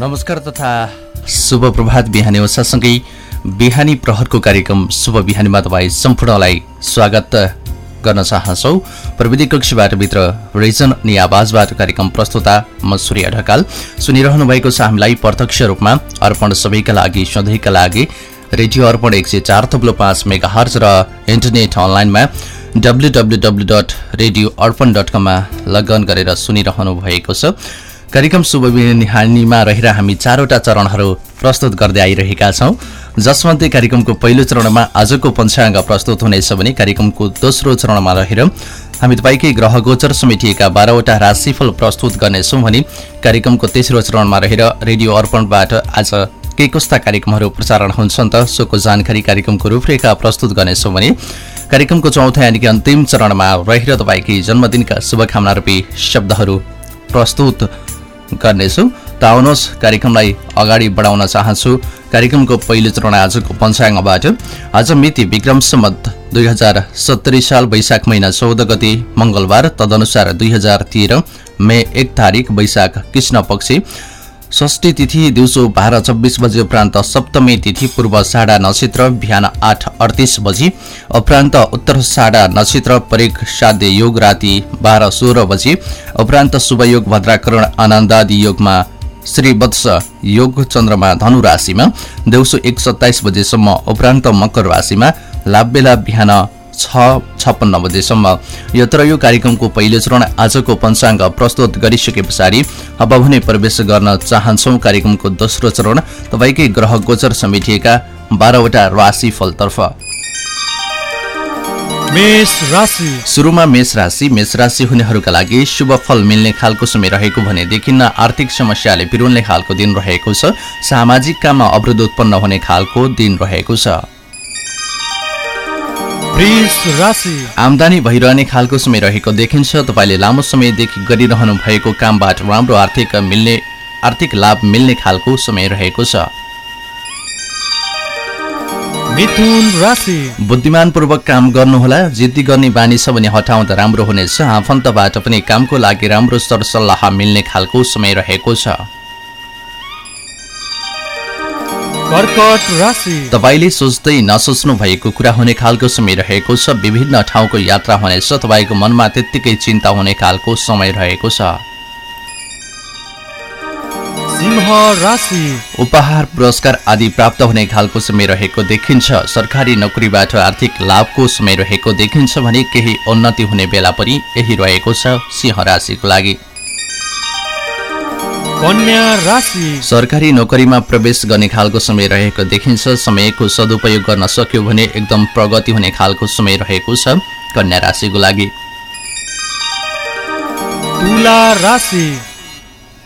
नमस्कार तथा शुभ प्रभात बिहानी ओसासँगै बिहानी प्रहरको कार्यक्रम शुभ बिहानीमा तपाईँ सम्पूर्णलाई स्वागत गर्न चाहन्छौ। प्रविधि कक्षबाट भित्र रिजन अनि आवाजबाट कार्यक्रम प्रस्तुता म सूर्य ढकाल। सुनिरहनु भएको छ हामीलाई प्रत्यक्ष रूपमा अर्पण सबैका लागि सधैँका लागि रेडियो अर्पण एक सय चार थप्लो पाँच मेगा हर्ज र इन्टरनेट अनलाइनमा W W W dot radio Arpan dot कममा लगन गरेर सुनिरहनु भएको छ। कार्यक्रम शुभ निहानीमा रहेर हामी चारवटा चरणहरू प्रस्तुत गर्दै आइरहेका छौँ। जसमध्ये कार्यक्रमको पहिलो चरणमा आजको पञ्चाङ्ग प्रस्तुत हुनेछ भने कार्यक्रमको दोस्रो चरणमा रहेर हामी तपाईँकै ग्रह गोचर समेटिएका बाह्रवटा राशिफल प्रस्तुत गर्नेछौँ भने कार्यक्रमको तेस्रो चरणमा रहेर रेडियो अर्पणबाट आज के कस्ता कार्यक्रमहरू प्रसारण हुन्छन् त सोको जानकारी कार्यक्रमको रूपरेखा प्रस्तुत गर्नेछौँ भने कार्यक्रमको चौथो यानि कि अन्तिम चरणमा रहेर तपाईँकै जन्मदिनका शुभकामना रूपी शब्दहरू प्रस्तुत गर्नेछु। त आउनुहोस् कार्यक्रमलाई अगाडि बढाउन चाहन्छु। कार्यक्रमको पहिलो चरण आजको पञ्चाङ्गबाट। आज मिति विक्रम सम्मत दुई हजार सत्तरी साल वैशाख महिना चौध गति मङ्गलबार तदनुसार दुई हजार तेह्र मे एक तारिक वैशाख कृष्ण पक्षी षष्ठी तिथि दिउँसो बाह्र चौबिस बजे उपरान्त सप्तमी तिथि पूर्व साडा नक्षत्र बिहान आठ अडतिस बजी। उपरान्त उत्तर साडा नक्षत्र परेक साध्य योग राति बाह्र सोह्र बजी। उपरान्त शुभयोग भद्राकरण आनन्दादि योगमा श्रीवत्स योग चन्द्रमा धनु राशिमा दिउँसो एक सत्ताइस बजेसम्म उपरान्त मकर राशिमा लाभबेला बिहान छ छप्पन्न बजेसम्म। यत्र यो कार्यक्रमको पहिलो चरण आजको पञ्चाङ्ग प्रस्तुत गरिसके पछाडि अब भने प्रवेश गर्न चाहन्छौ कार्यक्रमको दोस्रो चरण तपाईँकै ग्रह गोचर समेटिएका बाह्रवटा राशिफलतर्फ। सुरुमा मेष राशि मेष राशि हुनेहरूका लागि शुभ फल मिल्ने खालको समय रहेको भने देखिन्न आर्थिक समस्याले पिरुल्ने खालको दिन रहेको छ। सामाजिक काममा अवरोध उत्पन्न हुने खालको दिन रहेको छ। आमदानी भइरहने खालको समय रहेको देखिन्छ। तपाईँले लामो समयदेखि गरिरहनु भएको कामबाट राम्रो आर्थिक मिल्ने आर्थिक लाभ मिल्ने खालको समय रहेको छ। बुद्धिमानपूर्वक काम गर्नुहोला। जिद्दी गर्ने बानी छ भने हटाउँदा राम्रो हुनेछ। आफन्तबाट पनि कामको लागि राम्रो सरसल्लाह मिल्ने खालको समय रहेको छ। तपाईँले सोच्दै नसोच्नु भएको कुरा हुने खालको समय रहेको छ। विभिन्न ठाउँको यात्रा हुनेछ तपाईँको मनमा त्यत्तिकै चिन्ता हुने खालको समय रहेको छ। उपहार पुरस्कार आदि प्राप्त हुने खालको समय रहेको देखिन्छ। सरकारी नोकरीबाट आर्थिक लाभको समय रहेको देखिन्छ भने केही उन्नति हुने बेला पनि यही रहेको छ सिंह राशिको लागि। सरकारी नोकरीमा प्रवेश गर्ने खालको समय रहेको देखिन्छ। समयको सदुपयोग गर्न सक्यो भने एकदम प्रगति हुने खालको समय रहेको छ कन्या राशिको लागि।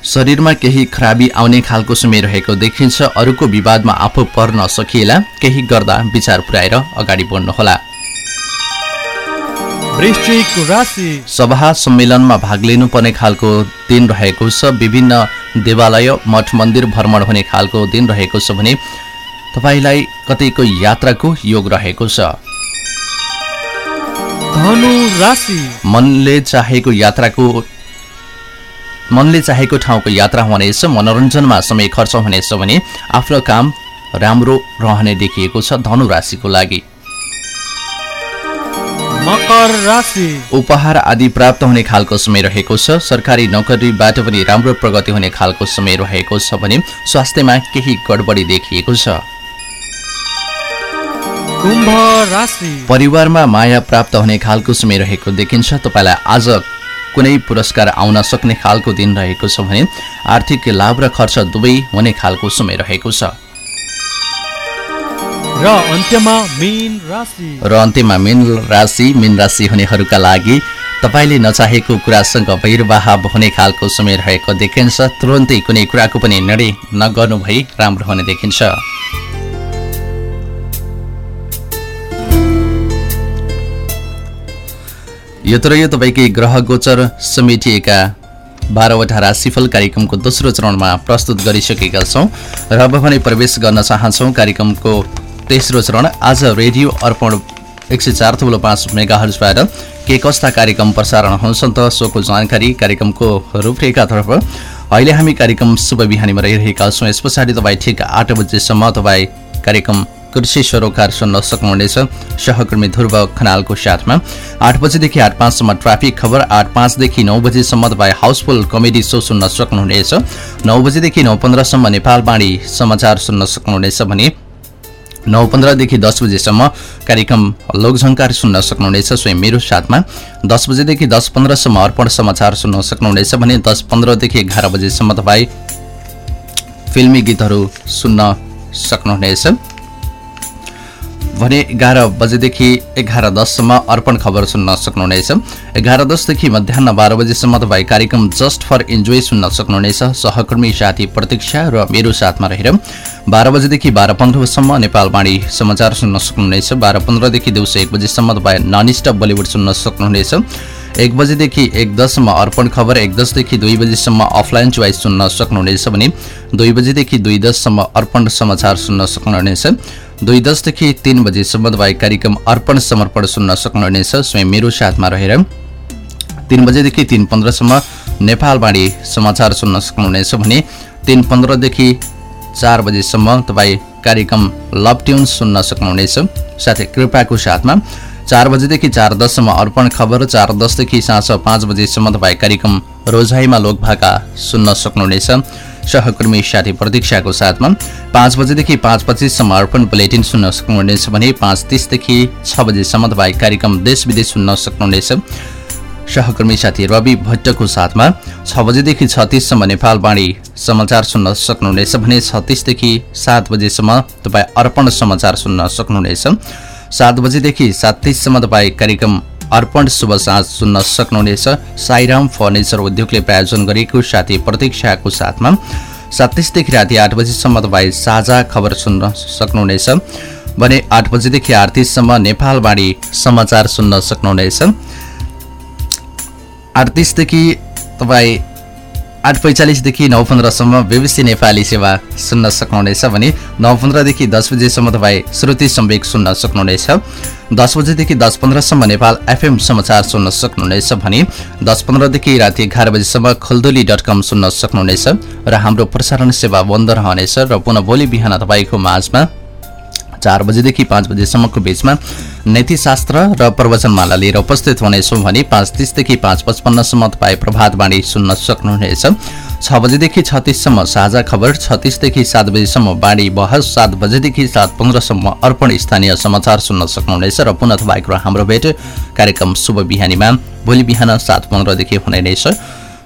शरीरमा केही खराबी आउने खालको समय रहेको देखिन्छ। अरूको विवादमा आफू पर्न सकिएला। केही गर्दा विचार पुर्याएर अगाडि बढ्नुहोला। सभा सम्मेलनमा भाग लिनुपर्ने खालको दिन रहेको छ। विभिन्न देवालय मठ मन्दिर भ्रमण हुने खालको दिन रहेको छ भने तपाईँलाई कतैको यात्राको योग रहेको छ। मनले चाहेको यात्राको मनले चाहेको ठाउँको यात्रा हुनेछ मनोरञ्जनमा समय खर्च हुनेछ भने आफ्नो काम राम्रो रहने देखिएको छ धनु राशिको लागि। मकर राशि। उपहार आदि प्राप्त हुने खालको समय रहेको छ। सरकारी नोकरीबाट पनि राम्रो प्रगति हुने खालको समय रहेको छ भने स्वास्थ्यमा केही गडबडी देखिएको छ। परिवारमा माया प्राप्त हुने खालको समय रहेको देखिन्छ। तपाईँलाई आज कुनै पुरस्कार आउन सक्ने खालको दिन रहेको छ भने आर्थिक लाभ र खर्च दुवै हुने खालको समय रहेको छ। र अन्त्यमा मेन राशि। र अन्त्यमा मेन राशि मेन राशि हुनेहरूका लागि तपाईँले नचाहेको कुरासँग भैरवाह हुने खालको समय रहेको देखिन्छ। तुरन्तै कुनै कुराको पनि निर्णय नगर्नु भई राम्रो हुने देखिन्छ। यो तर यो तपाईँकै ग्रह गोचर समेटिएका बाह्रवटा राशिफल कार्यक्रमको दोस्रो चरणमा प्रस्तुत गरिसकेका छौँ। र अब भने प्रवेश गर्न चाहन्छौँ कार्यक्रमको तेस्रो चरण आज रेडियो अर्पण एक सय चार थुप्रो पाँच मेगाहरूबाट के कस्ता कार्यक्रम प्रसारण हुन्छन् त सोको जानकारी कार्यक्रमको रूपरेखातर्फ। अहिले हामी कार्यक्रम शुभ बिहानीमा रहिरहेका छौँ। यस पछाडि तपाईँ ठिक आठ बजेसम्म तपाईँ कार्यक्रम कृषि सरोकार सुन्न सक्नुहुनेछ। सहकर्मी ध्रुव खनालको साथमा आठ बजेदेखि आठ पाँचसम्म ट्राफिक खबर आठ पाँचदेखि नौ बजेसम्म तपाईँ हाउसफुल कमेडी सो सुन्न सक्नुहुनेछ। नौ बजेदेखि नौ पन्ध्रसम्म नेपालवाणी समाचार सुन्न सक्नुहुनेछ भने नौ पन्ध्रदेखि दस बजेसम्म कार्यक्रम लोकझङ्कार सुन्न सक्नुहुनेछ। स्वयं मेरो साथमा दस बजेदेखि दस पन्ध्रसम्म अर्पण समाचार सुन्न सक्नुहुनेछ भने दस पन्ध्रदेखि एघार बजेसम्म तपाईँ फिल्मी गीतहरू सुन्न सक्नुहुनेछ। भने एघार बजेदेखि एघार दससम्म अर्पण खबर सुन्न सक्नुहुनेछ। एघार दसदेखि मध्याह बाह्र बजेसम्म तपाईँ कार्यक्रम जस्ट फर इन्जोय सुन्न सक्नुहुनेछ। सहकर्मी साथी प्रतीक्षा र मेरो साथमा रहेर बाह्र बजेदेखि बाह्र पन्ध्रसम्म नेपालवाणी समाचार सुन्न सक्नुहुनेछ। बाह्र पन्ध्रदेखि दिउँसो एक बजीसम्म तपाईँ नन स्टप बलिउड सुन्न सक्नुहुनेछ। एक बजेदेखि एक दससम्म अर्पण खबर एक दसदेखि दुई बजीसम्म अफलाइन चोइस सुन्न सक्नुहुनेछ भने दुई बजेदेखि दुई दससम्म अर्पण समाचार सुन्न सक्नुहुनेछ। दुई दसदेखि तीन बजीसम्म तपाईँ कार्यक्रम अर्पण समर्पण सुन्न सक्नुहुनेछ। स्वयं मेरो साथमा रहेर तिन बजेदेखि तिन पन्ध्रसम्म नेपालवाणी समाचार सुन्न सक्नुहुनेछ भने तिन पन्ध्रदेखि चार बजीसम्म तपाईँ कार्यक्रम लभ ट्युन सुन्न सक्नुहुनेछ। साथै कृपाको साथमा चार बजेदेखि चार दससम्म अर्पण खबर चार दसदेखि साँझ पाँच बजेसम्म तपाईँ कार्यक्रम रोजाइमा लोकभाका सुन्न सक्नुहुनेछ। सहकर्मी साथी प्रतीक्षाको साथमा पाँच बजेदेखि पाँच पच्चिससम्म अर्पण बुलेटिन सुन्न सक्नुहुनेछ भने पाँच तिसदेखि छ बजेसम्म तपाईँ कार्यक्रम देश विदेश सुन्न सक्नुहुनेछ। सहकर्मी साथी रवि भट्टको साथमा छ बजेदेखि छत्तिससम्म नेपालवाणी समाचार सुन्न सक्नुहुनेछ भने छत्तिसदेखि सात बजेसम्म तपाईँ अर्पण समाचार सुन्न सक्नुहुनेछ। सात बजेदेखि सात तिससम्म तपाईँ कार्यक्रम अर्पण शुभ साँझ सुन्न सक्नुहुनेछ। साईराम फर्निचर उद्योगले प्रायोजन गरेको साथी प्रतीक्षाको साथमा सात राति आठ बजीसम्म तपाईँ साझा खबर सुन्न सक्नुहुनेछ। भने आठ बजेदेखि आठ तिससम्म नेपालवाणी समाचार सुन्न सक्नुहुनेछ। आठ तिसदेखि तपाईँ आठ पैँचालिसदेखि नौ पन्ध्रसम्म बिबिसी नेपाली सेवा सुन्न सक्नुहुनेछ भने नौ पन्ध्रदेखि दस बजेसम्म तपाईँ श्रुति सम्वेक सुन्न सक्नुहुनेछ। दस बजेदेखि दस पन्ध्रसम्म नेपाल एफएम समाचार सुन्न सक्नुहुनेछ भने दस पन्ध्रदेखि राति एघार बजीसम्म खलदोली डट कम सुन्न सक्नुहुनेछ र हाम्रो प्रसारण सेवा बन्द रहनेछ र पुनः भोलि बिहान तपाईँको माझमा चार बजेदेखि पाँच बजेसम्मको बिचमा नीतिशास्त्र र प्रवचनमाला लिएर उपस्थित हुनेछौँ भने पाँच तिसदेखि पाँच पचपन्नसम्म तपाईँ प्रभातवाणी सुन्न सक्नुहुनेछ। छ बजेदेखि छत्तिससम्म साझा खबर छत्तिसदेखि सात बजीसम्म बाढी बहस सात बजेदेखि सात पन्ध्रसम्म अर्पण स्थानीय समाचार सुन्न सक्नुहुनेछ र पुनः तपाईँको हाम्रो भेट कार्यक्रम शुभ बिहानीमा भोलि बिहान सात पन्ध्रदेखि हुने नै छ।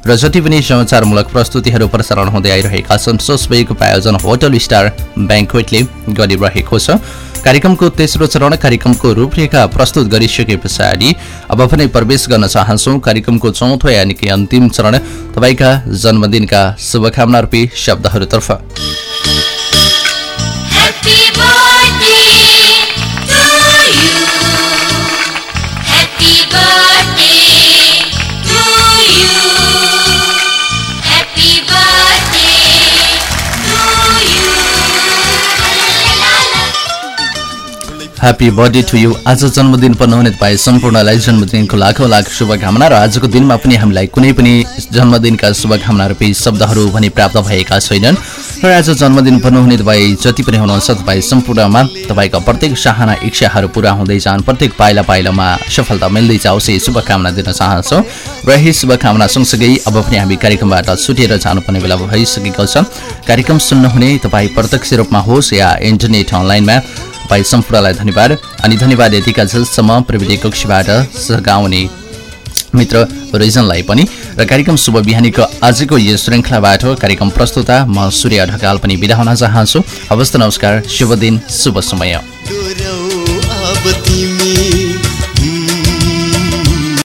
र जति पनि समाचारमूलक प्रस्तुतिहरू प्रसारण हुँदै आइरहेका छन् सोसबेको प्रायोजन होटल स्टार ब्याङ्कवेटले गरिरहेको छ। कार्यक्रमको तेस्रो चरण कार्यक्रमको रूपरेखा प्रस्तुत गरिसके पछाडि अब पनि प्रवेश गर्न चाहन्छौँ। कार्यक्रमको चौथो यानि कि अन्तिम चरण तपाईँका जन्मदिनका शुभकामना रूपी शब्दहरूतर्फ। ह्याप्पी बर्थडे टु यु आज जन्मदिन पनाउने तपाईँ सम्पूर्णलाई जन्मदिनको लाखौँ लाख शुभकामना र आजको दिनमा पनि हामीलाई कुनै पनि जन्मदिनका शुभकामना रूपी शब्दहरू पनि प्राप्त भएका छैनन्। र आज जन्मदिन पनाउने तपाईँ जति पनि हुनुहुन्छ तपाईँ सम्पूर्णमा तपाईँका प्रत्येक चाहना इच्छाहरू पुरा हुँदै जान्। प्रत्येक पाइला पाइलामा सफलता मिल्दै जाओस्। यही शुभकामना दिन चाहन्छौँ। र यही शुभकामना सँगसँगै अब पनि हामी कार्यक्रमबाट छुटेर जानुपर्ने बेला भइसकेको छ। कार्यक्रम सुन्नुहुने तपाईँ प्रत्यक्ष रूपमा होस् या इन्टरनेट अनलाइनमा तपाईँ सम्पूर्णलाई धन्यवाद। अनि धन्यवाद यतिका जससम्म प्रविधि कक्षीबाट सघाउने मित्र रिजनलाई पनि। र कार्यक्रम शुभ बिहानीको आजको यो श्रृङ्खलाबाट कार्यक्रम प्रस्तुता म सूर्य ढकाल पनि बिदा हुन चाहन्छु। हवस् नमस्कार शुभ दिन शुभ समय।